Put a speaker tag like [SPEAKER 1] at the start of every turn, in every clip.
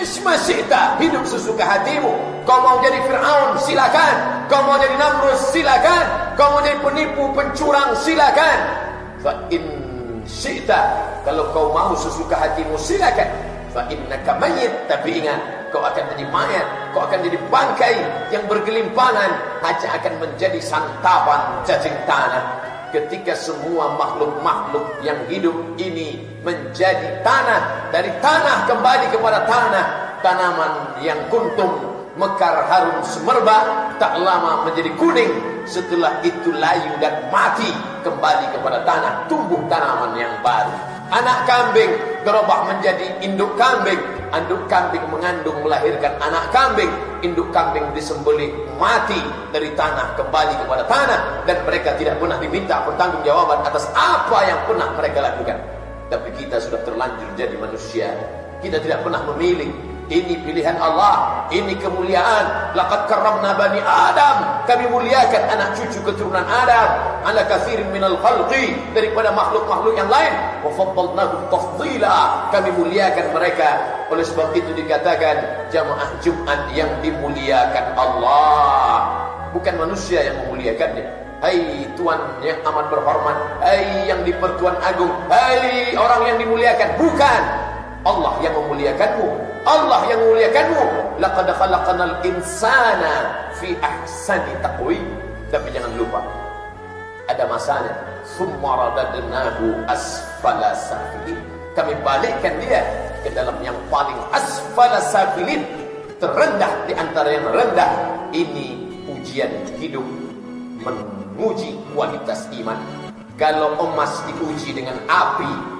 [SPEAKER 1] Ismasyita hidup sesuka hatimu. Kau mau jadi Fir'aun silakan. Kau mau jadi Namrud silakan. Kau mau jadi penipu pencurang silakan. Fa in syi'ta kalau kau mau sesuka hatimu silakan. Fa innaka mayyit tapi ingat kau akan jadi mayat, kau akan jadi bangkai yang bergelimpangan, hanya akan menjadi santapan cacing tanah ketika semua makhluk-makhluk yang hidup ini menjadi tanah dari tanah kembali kepada tanah tanaman yang kuntum mekar harum semerbak tak lama menjadi kuning. Setelah itu layu dan mati kembali kepada tanah tumbuh tanaman yang baru anak kambing berubah menjadi induk kambing. Induk kambing mengandung melahirkan anak kambing. Induk kambing disembelih mati dari tanah kembali kepada tanah. Dan mereka tidak pernah diminta pertanggungjawaban atas apa yang pernah mereka lakukan. Tapi kita sudah terlanjur jadi manusia. Kita tidak pernah memilih ini pilihan Allah, ini kemuliaan. Laqad karramna bani Adam. Kami muliakan anak cucu keturunan Adam. Ala kathirin minal khalqi daripada makhluk-makhluk yang lain. Wa faddalnahum tafdila. Kami muliakan mereka. Oleh sebab itu dikatakan jamaah Jumat yang dimuliakan Allah. Bukan manusia yang memuliakannya. Hai Tuhan yang amat berhormat. Hai yang dipertuan agung. Hai orang yang dimuliakan. Bukan. Allah yang memuliakanmu. Allah yang memuliakanmu. Laqad khalaqnal insana fi ahsani taqwim. Tapi jangan lupa ada masanya. Summa radadnahu asfala safilin. Kami balikkan dia ke dalam yang paling asfala safilin. Terendah di antara yang rendah. Ini ujian hidup menguji kualitas iman. Kalau emas diuji dengan api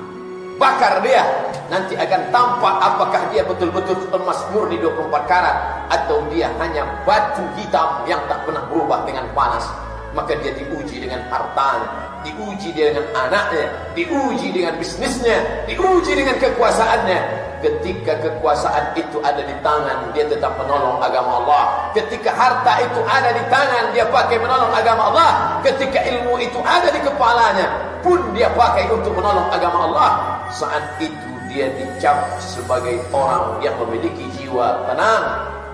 [SPEAKER 1] bakar dia nanti akan tampak apakah dia betul-betul emas murni 24 karat atau dia hanya batu hitam yang tak pernah berubah dengan panas. Maka dia diuji dengan hartanya diuji dia dengan anaknya diuji dengan bisnisnya diuji dengan kekuasaannya. Ketika kekuasaan itu ada di tangan dia tetap menolong agama Allah. Ketika harta itu ada di tangan dia pakai menolong agama Allah. Ketika ilmu itu ada di kepalanya pun dia pakai untuk menolong agama Allah saat itu dia dicap sebagai orang yang memiliki jiwa tenang.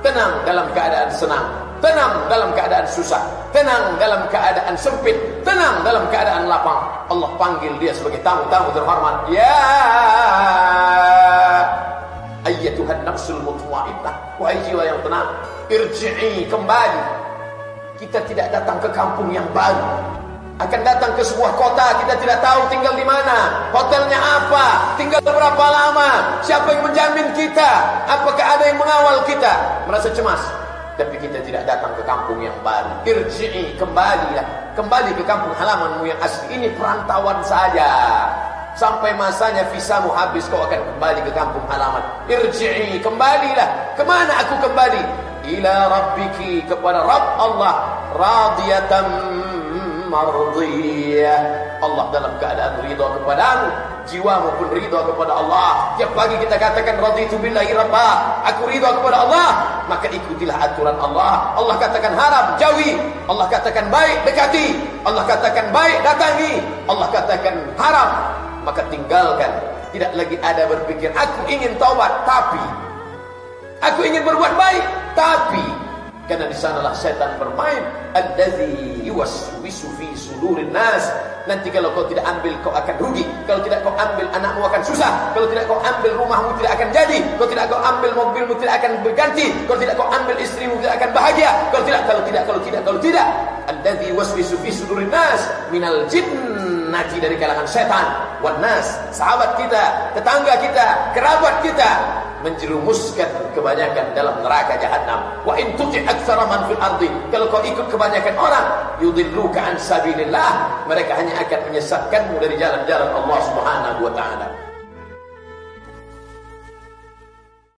[SPEAKER 1] Tenang dalam keadaan senang. Tenang dalam keadaan susah. Tenang dalam keadaan sempit. Tenang dalam keadaan lapang. Allah panggil dia sebagai tamu-tamu terhormat. Ya ayyatuhan nafsul mutmainnah wahai jiwa yang tenang irji'i kembali. Kita tidak datang ke kampung yang baru akan datang ke sebuah kota kita tidak tahu tinggal di mana. Hotelnya apa? Tinggal berapa lama? Siapa yang menjamin kita? Apakah ada yang mengawal kita? Merasa cemas. Tapi kita tidak datang ke kampung yang baru. Irji'i kembalilah. Kembali ke kampung halamanmu yang asli. Ini perantauan saja. Sampai masanya visamu habis kau akan kembali ke kampung halaman. Irji'i kembalilah. Kemana aku kembali? Ila rabbiki kepada rabb Allah. Radiyatan mardiyah Allah dalam keadaan ridha kepadamu jiwamu pun ridha kepada Allah. Tiap pagi kita katakan raditu billahi rabba aku ridha kepada Allah maka ikutilah aturan Allah. Allah katakan haram jauhi. Allah katakan baik dekati. Allah katakan baik datangi. Allah katakan haram. Maka tinggalkan. Tidak lagi ada berpikir aku ingin taubat tapi. Aku ingin berbuat baik tapi sanalah setan bermain. Al-Dazi yuwaswisu fi sudurin nas. Nanti kalau kau tidak ambil, kau akan rugi. Kalau tidak kau ambil, anakmu akan susah. Kalau tidak kau ambil, rumahmu tidak akan jadi. Kalau tidak kau ambil, mobilmu tidak akan berganti. Kalau tidak kau ambil, istrimu tidak akan bahagia. Kalau tidak, kalau tidak, kalau tidak, kalau tidak. Al-Dazi yuwaswisu fi sudurin nas. Minal jinnati dari kalangan setan. Wan nas, sahabat kita, tetangga kita, kerabat kita menjerumuskan kebanyakan dalam neraka jahanam wa in tuti aktsara man fil ardi kalau kau ikut kebanyakan orang yudilluka an sabilillah mereka hanya akan menyesatkanmu dari jalan-jalan Allah Subhanahu wa taala